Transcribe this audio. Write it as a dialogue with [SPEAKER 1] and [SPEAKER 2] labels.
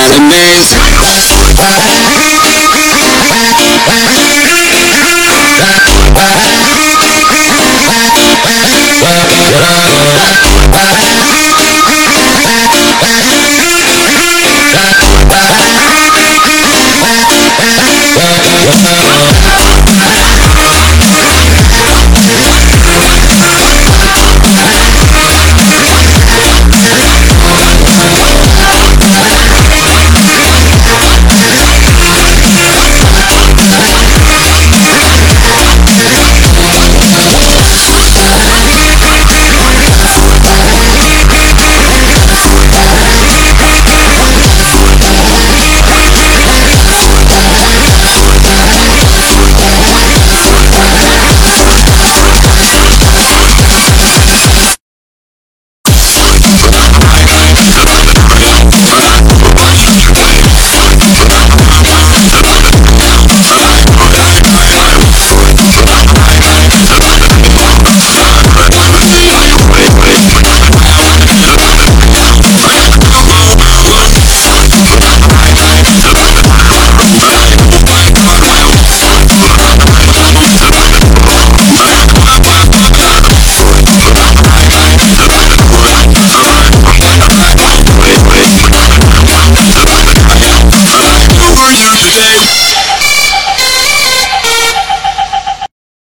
[SPEAKER 1] amazing